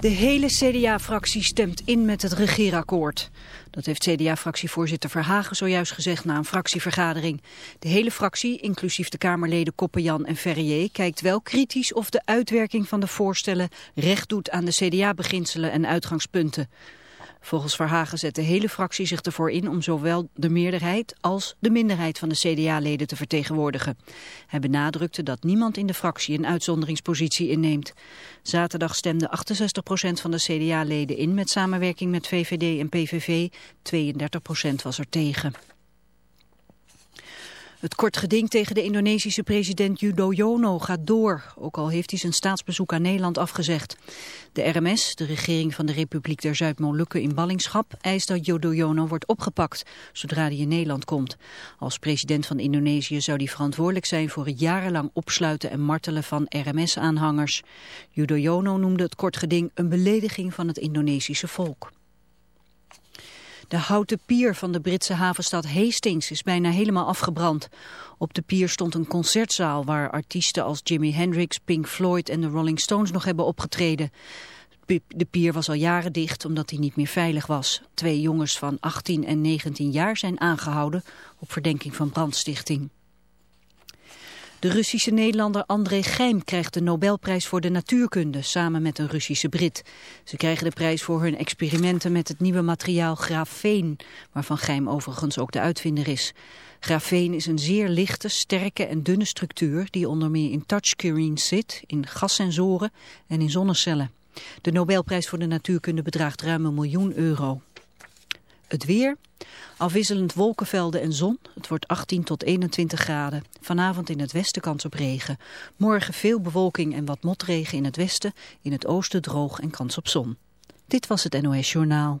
De hele CDA-fractie stemt in met het regeerakkoord. Dat heeft CDA-fractievoorzitter Verhagen zojuist gezegd na een fractievergadering. De hele fractie, inclusief de Kamerleden Koppenjan en Ferrier, kijkt wel kritisch of de uitwerking van de voorstellen recht doet aan de CDA-beginselen en uitgangspunten. Volgens Verhagen zet de hele fractie zich ervoor in om zowel de meerderheid als de minderheid van de CDA-leden te vertegenwoordigen. Hij benadrukte dat niemand in de fractie een uitzonderingspositie inneemt. Zaterdag stemde 68% van de CDA-leden in met samenwerking met VVD en PVV, 32% was er tegen. Het kort geding tegen de Indonesische president Yudhoyono gaat door, ook al heeft hij zijn staatsbezoek aan Nederland afgezegd. De RMS, de regering van de Republiek der Zuid-Molukken in ballingschap, eist dat Yudhoyono wordt opgepakt, zodra hij in Nederland komt. Als president van Indonesië zou hij verantwoordelijk zijn voor het jarenlang opsluiten en martelen van RMS-aanhangers. Yudhoyono noemde het kort geding een belediging van het Indonesische volk. De houten pier van de Britse havenstad Hastings is bijna helemaal afgebrand. Op de pier stond een concertzaal waar artiesten als Jimi Hendrix, Pink Floyd en de Rolling Stones nog hebben opgetreden. De pier was al jaren dicht omdat hij niet meer veilig was. Twee jongens van 18 en 19 jaar zijn aangehouden op verdenking van brandstichting. De Russische Nederlander André Geim krijgt de Nobelprijs voor de natuurkunde samen met een Russische Brit. Ze krijgen de prijs voor hun experimenten met het nieuwe materiaal grafeen, waarvan Geim overigens ook de uitvinder is. Grafeen is een zeer lichte, sterke en dunne structuur die onder meer in touchscreens zit, in gassensoren en in zonnecellen. De Nobelprijs voor de natuurkunde bedraagt ruim een miljoen euro. Het weer. Afwisselend wolkenvelden en zon. Het wordt 18 tot 21 graden. Vanavond in het westen kans op regen. Morgen veel bewolking en wat motregen in het westen. In het oosten droog en kans op zon. Dit was het NOS Journaal.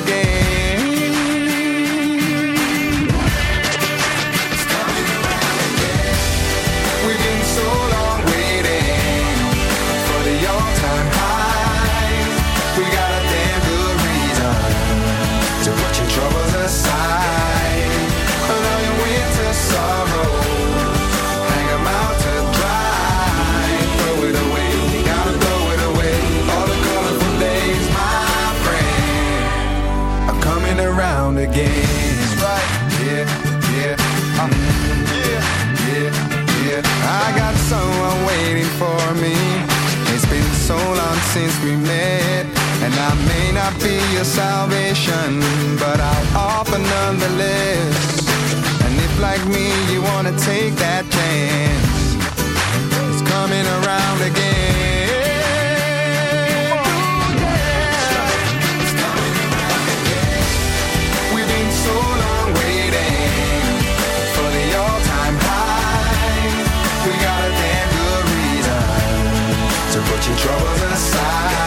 Since we met, and I may not be your salvation, but I'll offer nonetheless. And if, like me, you wanna take that chance, it's coming around again. Put your troubles aside.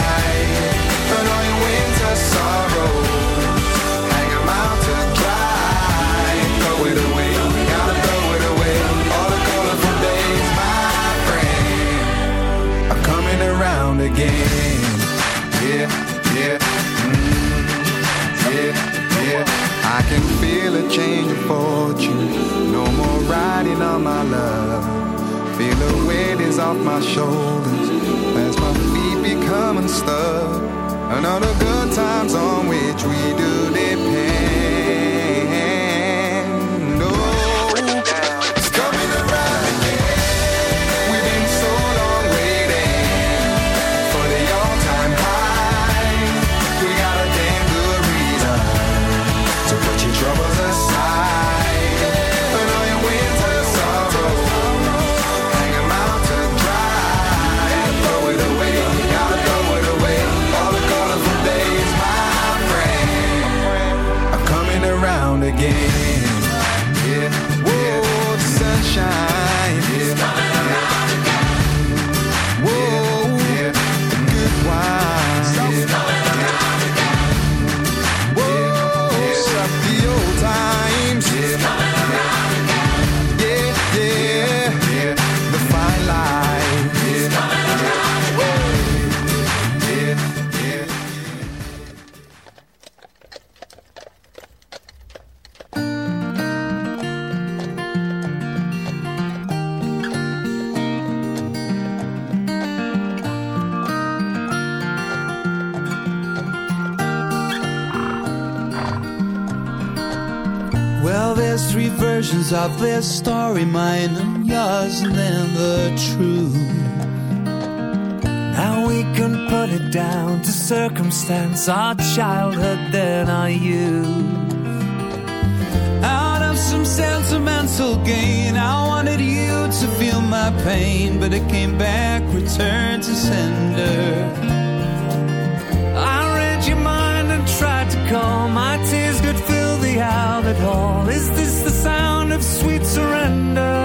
And then the truth. Now we can put it down to circumstance, our childhood, then our youth. Out of some sentimental gain, I wanted you to feel my pain, but it came back, returned to sender. I read your mind and tried to calm my tears could fill the outlet hall. Is this the sound of sweet surrender?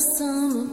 Soul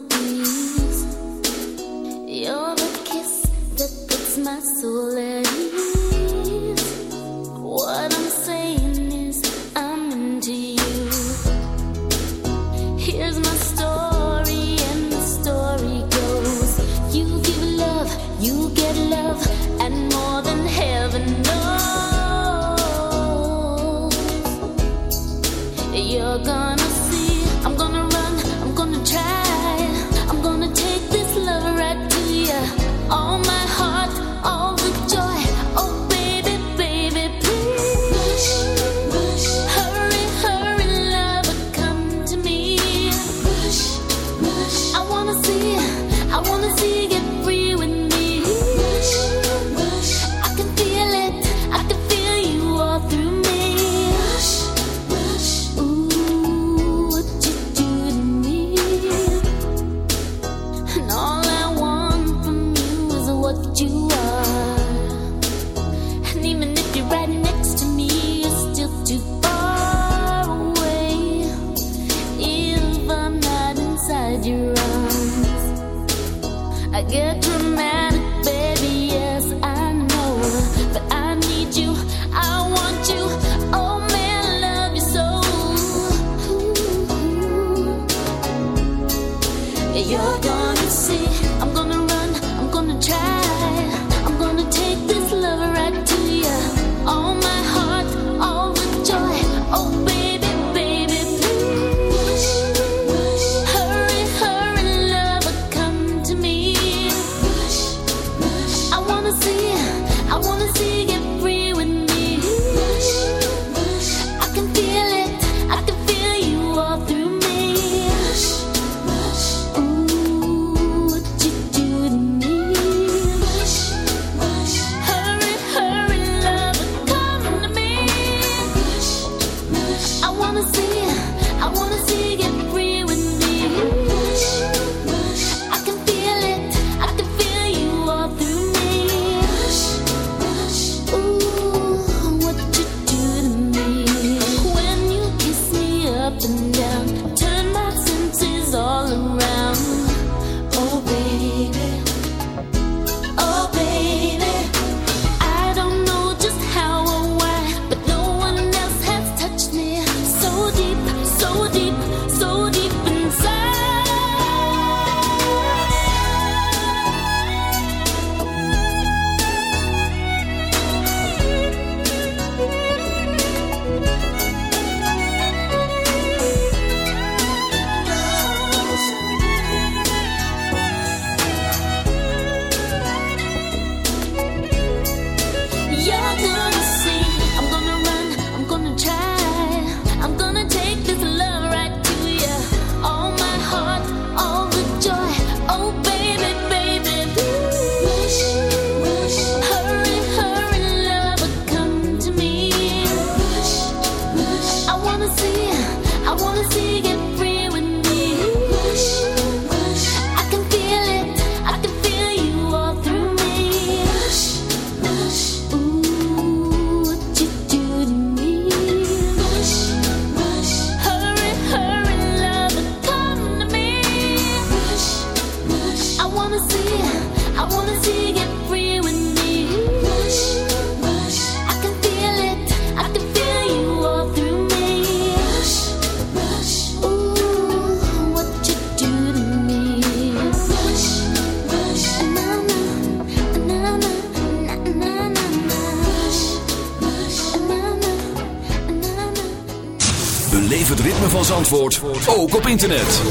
Zandvoort, ook op internet.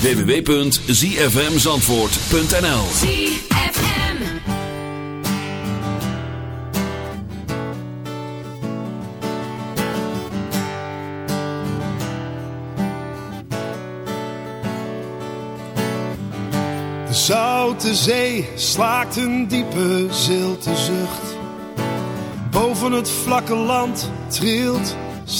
www.zfmzandvoort.nl ZFM. De zoute zee slaakt een diepe zilte zucht. Boven het vlakke land trilt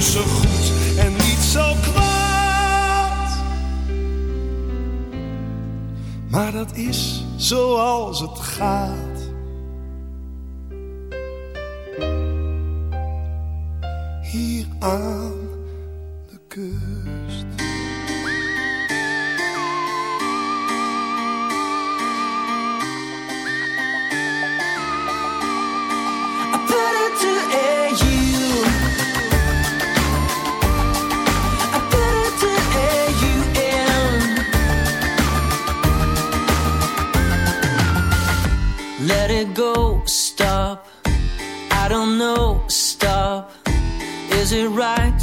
Tussen goed en niet zo kwaad. Maar dat is zoals het gaat. Hier aan de kust.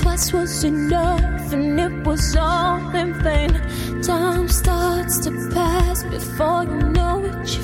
twice was enough, and it was all in vain. Time starts to pass before you know it.